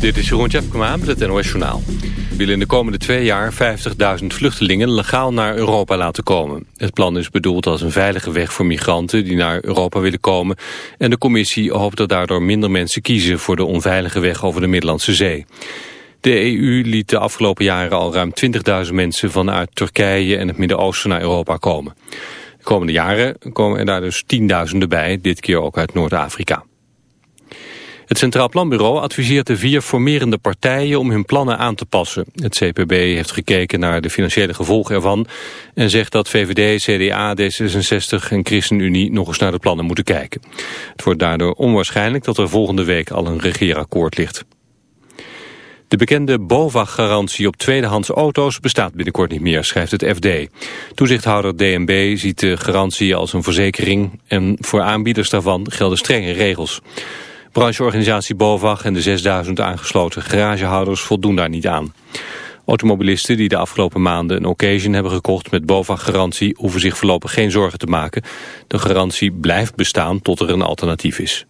Dit is Jeroen Tjepkema met het NOS Journaal. We willen in de komende twee jaar 50.000 vluchtelingen legaal naar Europa laten komen. Het plan is bedoeld als een veilige weg voor migranten die naar Europa willen komen. En de commissie hoopt dat daardoor minder mensen kiezen voor de onveilige weg over de Middellandse Zee. De EU liet de afgelopen jaren al ruim 20.000 mensen vanuit Turkije en het Midden-Oosten naar Europa komen. De komende jaren komen er daar dus tienduizenden bij, dit keer ook uit Noord-Afrika. Het Centraal Planbureau adviseert de vier formerende partijen om hun plannen aan te passen. Het CPB heeft gekeken naar de financiële gevolgen ervan en zegt dat VVD, CDA, D66 en ChristenUnie nog eens naar de plannen moeten kijken. Het wordt daardoor onwaarschijnlijk dat er volgende week al een regeerakkoord ligt. De bekende BOVAG-garantie op tweedehands auto's bestaat binnenkort niet meer, schrijft het FD. Toezichthouder DNB ziet de garantie als een verzekering en voor aanbieders daarvan gelden strenge regels. Brancheorganisatie BOVAG en de 6000 aangesloten garagehouders voldoen daar niet aan. Automobilisten die de afgelopen maanden een occasion hebben gekocht met BOVAG-garantie hoeven zich voorlopig geen zorgen te maken. De garantie blijft bestaan tot er een alternatief is.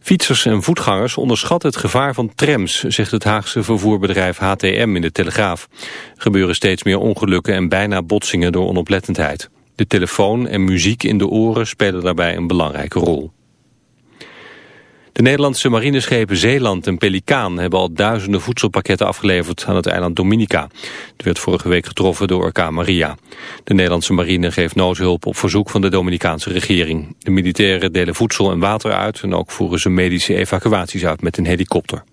Fietsers en voetgangers onderschatten het gevaar van trams, zegt het Haagse vervoerbedrijf HTM in de Telegraaf. Er gebeuren steeds meer ongelukken en bijna botsingen door onoplettendheid. De telefoon en muziek in de oren spelen daarbij een belangrijke rol. De Nederlandse marineschepen Zeeland en Pelikaan hebben al duizenden voedselpakketten afgeleverd aan het eiland Dominica. Het werd vorige week getroffen door orkaan Maria. De Nederlandse marine geeft noodhulp op verzoek van de Dominicaanse regering. De militairen delen voedsel en water uit en ook voeren ze medische evacuaties uit met een helikopter.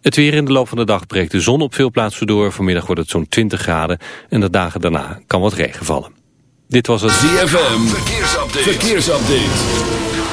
Het weer in de loop van de dag breekt de zon op veel plaatsen door. Vanmiddag wordt het zo'n 20 graden en de dagen daarna kan wat regen vallen. Dit was het ZFM. Verkeersupdate. Verkeersupdate.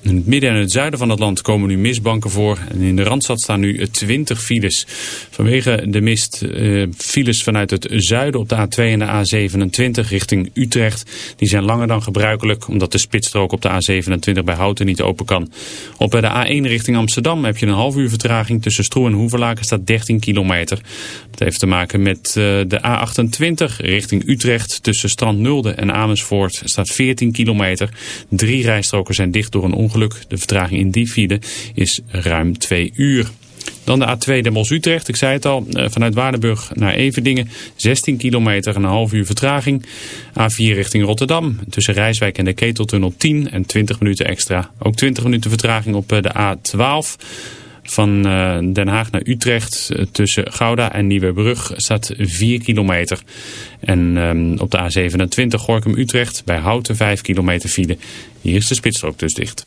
In het midden en het zuiden van het land komen nu mistbanken voor. En in de Randstad staan nu 20 files. Vanwege de mist uh, files vanuit het zuiden op de A2 en de A27 richting Utrecht. Die zijn langer dan gebruikelijk omdat de spitsstrook op de A27 bij Houten niet open kan. Op de A1 richting Amsterdam heb je een half uur vertraging. Tussen Stroe en Hoevelaken staat 13 kilometer. Dat heeft te maken met uh, de A28 richting Utrecht. Tussen Strand Nulde en Amersfoort staat 14 kilometer. Drie rijstroken zijn dicht door een ongeluk ongeluk. De vertraging in die file is ruim twee uur. Dan de A2 Den Bosch-Utrecht. Ik zei het al, eh, vanuit Waardenburg naar Everdingen. 16 kilometer en een half uur vertraging. A4 richting Rotterdam. Tussen Rijswijk en de Keteltunnel 10 en 20 minuten extra. Ook 20 minuten vertraging op eh, de A12. Van eh, Den Haag naar Utrecht tussen Gouda en Nieuwebrug staat 4 kilometer. En um, op de A27 Gorkum-Utrecht bij Houten 5 kilometer file. Hier is de spitsstrook dus dicht.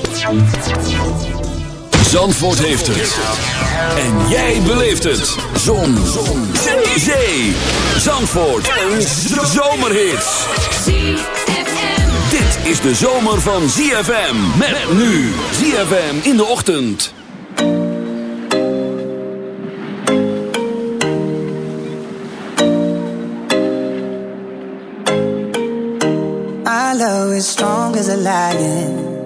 Zandvoort heeft het. En jij beleeft het. Zon. Zon. Zee. Zandvoort. Een zomerhit. Dit is de zomer van ZFM. Met nu. ZFM in de ochtend. My love is strong as a lion.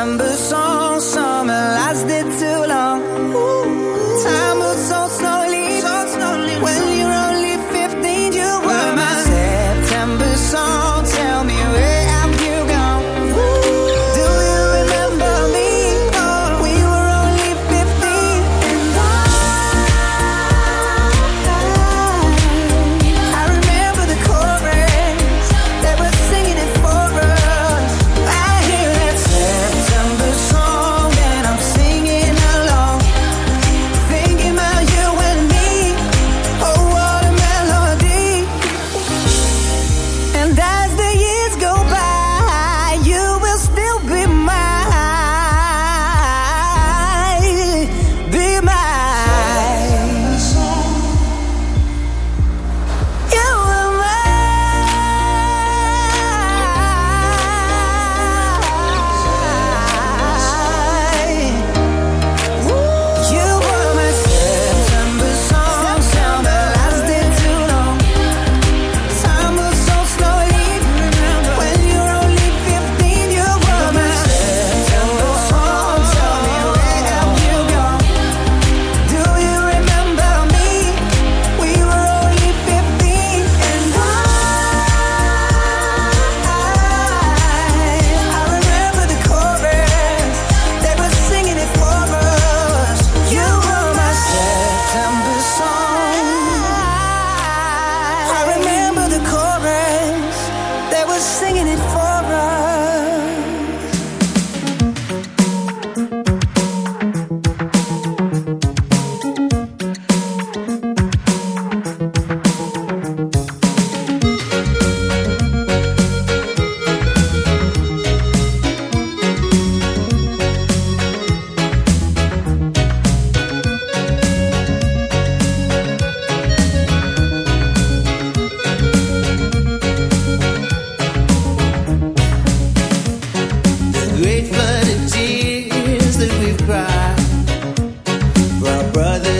September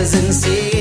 brothers and sisters.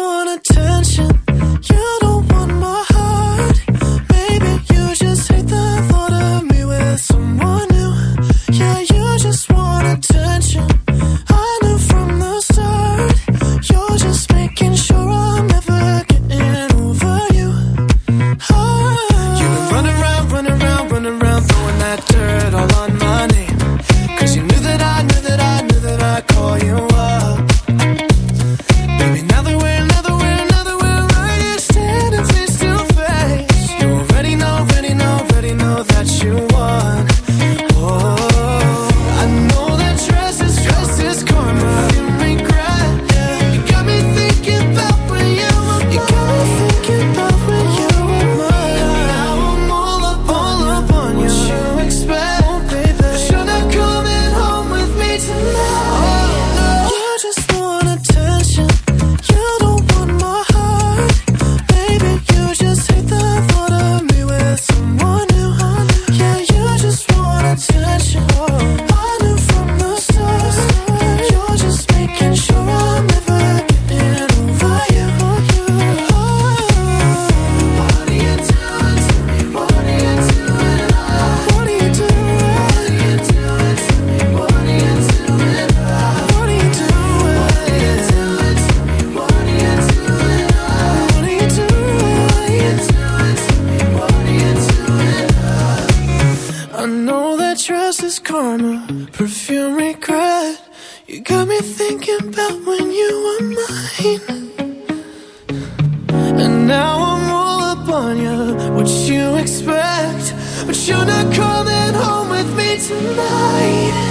You're have come home with me tonight.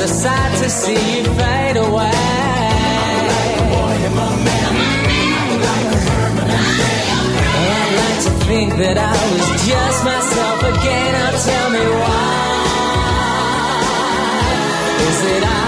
A sight to see you fade away. I'd like to think that I was just myself again. Now tell me why. Is it I'm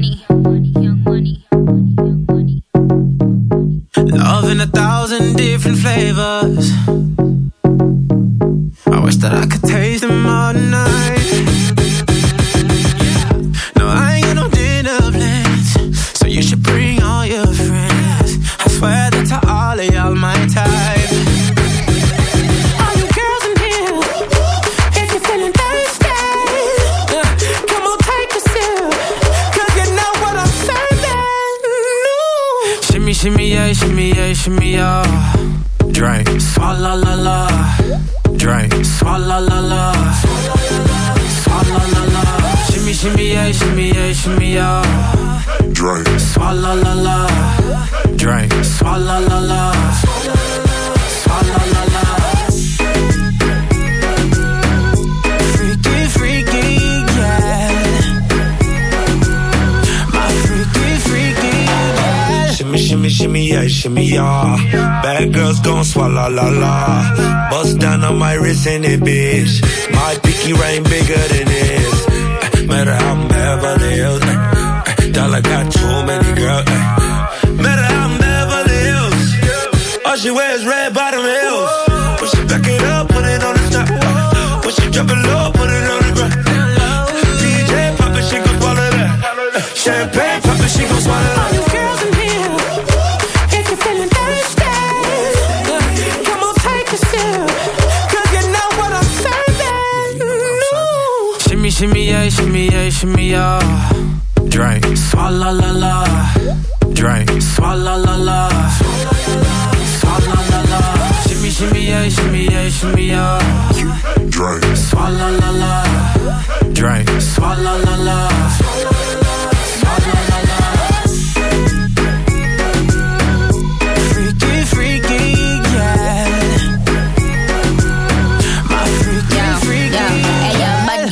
gon' swallow la la. Bust down on my wrist in it, bitch. My pinky ring bigger than this. Eh, Matter how I'm Beverly Hills. eh, eh, Dollar got too many girls. Matter how I'm Beverly Hills. All she wears red yeah, shimmy, yeah, shimmy, yeah. Drink, swalla la la. Drink, swalla la la. Swalla la la. Shimmy, shimmy, yeah, shimmy, yeah, shimmy, yeah. Drink. Swalla la la. Drink, swalla la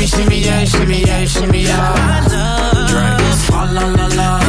Shimmy, shimmy, yeah, shimmy, yeah, shimmy, yeah. Drink, swalla la la. Drink,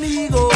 conmigo.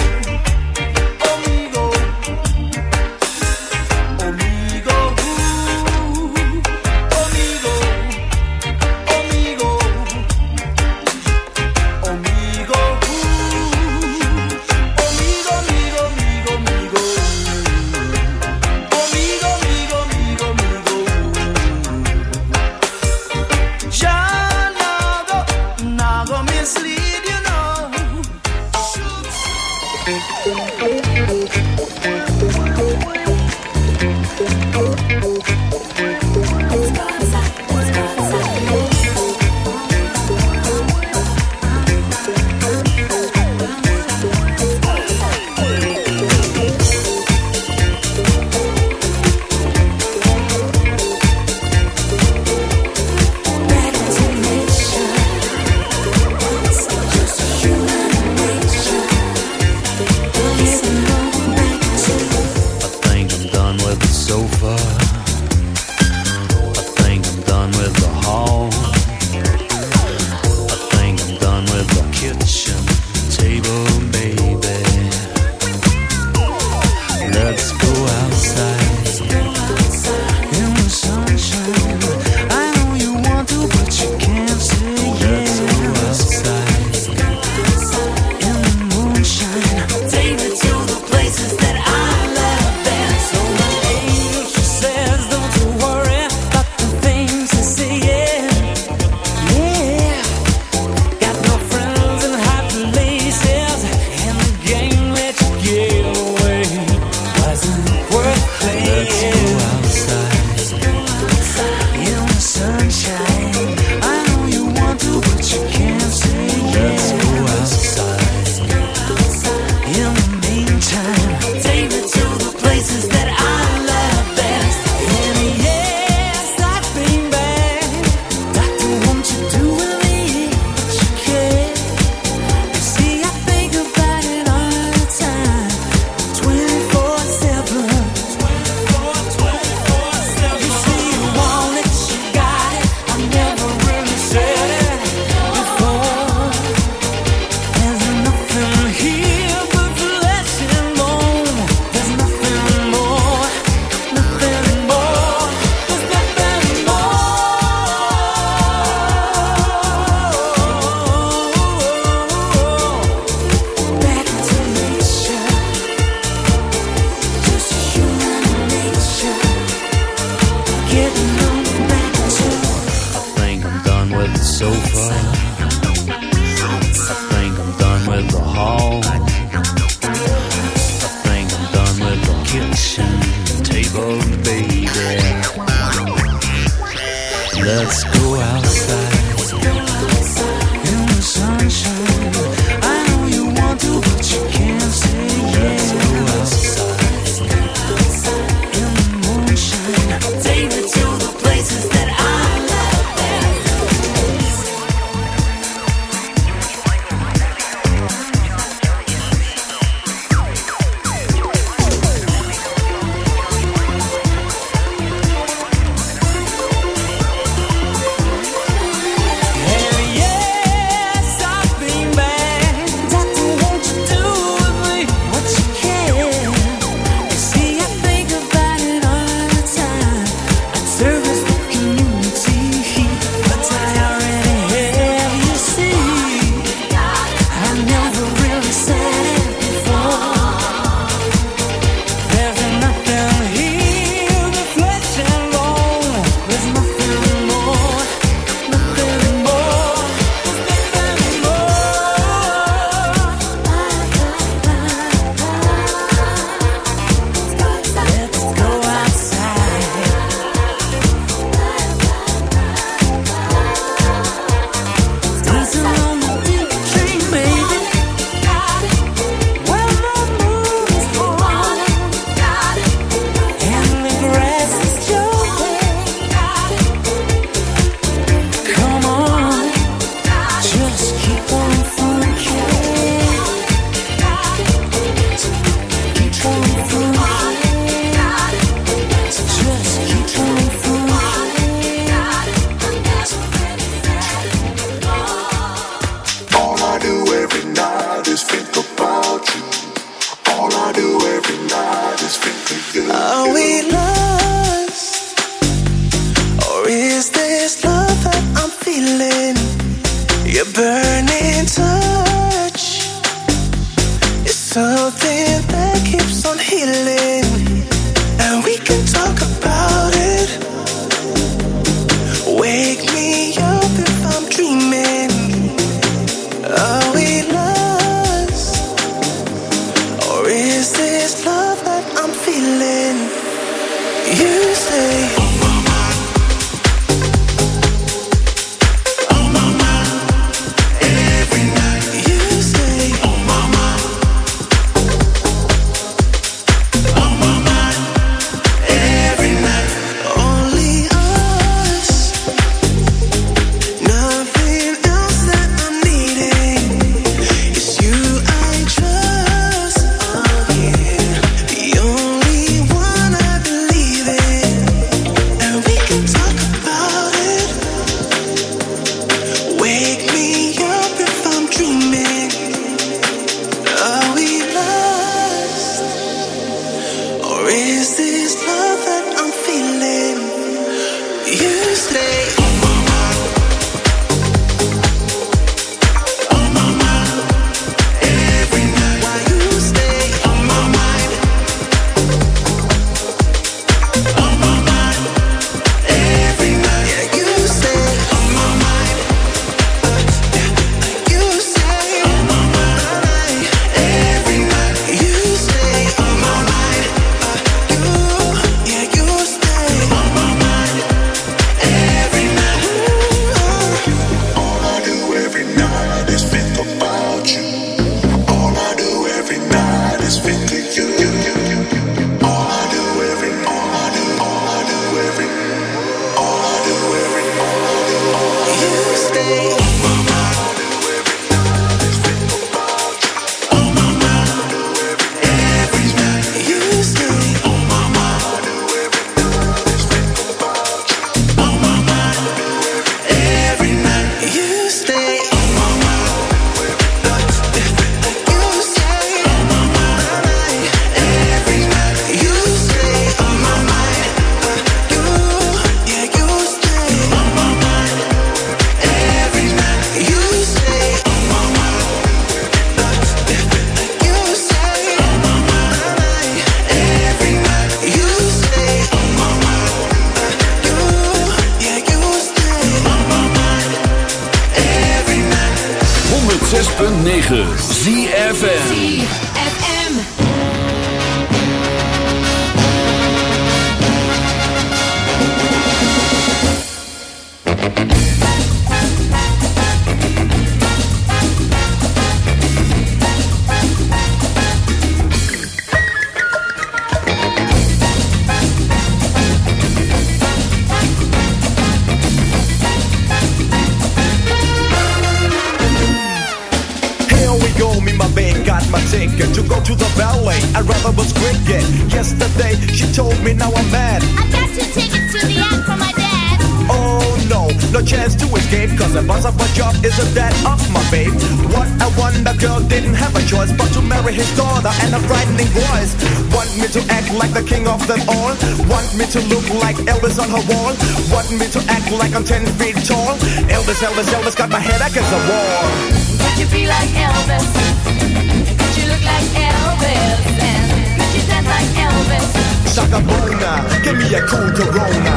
Elvis, got my head against the wall. Could you be like Elvis? Could you look like Elvis? And could you dance like Elvis? Shaka Bona, give me a cool Corona.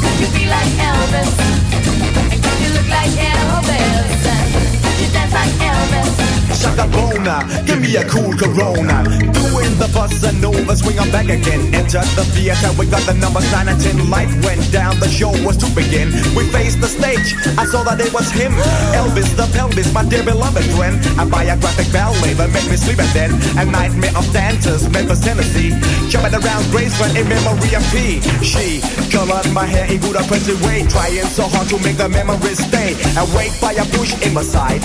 Could you be like Elvis? Could you look like Elvis? And could you dance like Elvis? Shaka Bona, give me a cool Corona. Entered the theater, we got the number 9 and 10. Light went down, the show was to begin. We faced the stage, I saw that it was him. Elvis the pelvis, my dear beloved friend. A biographic ballet that made me sleep and then a nightmare of dancers, Memphis, Tennessee. Jumping around Graceland in memory of P. She colored my hair in good oppressive way, trying so hard to make the memories stay. Awake by a bush in my side.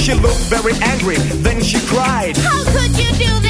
She looked very angry, then she cried. How could you do this?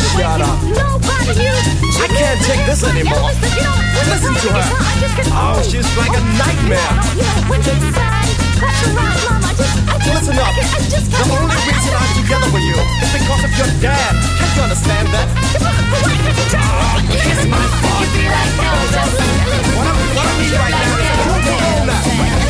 Shut up. I can't take this anymore. Listen to her. Oh, she's like a nightmare. Listen up. The only reason I'm together with you is because of your dad. Can't you understand that? Ah, oh, kiss my butt. What I need right now is a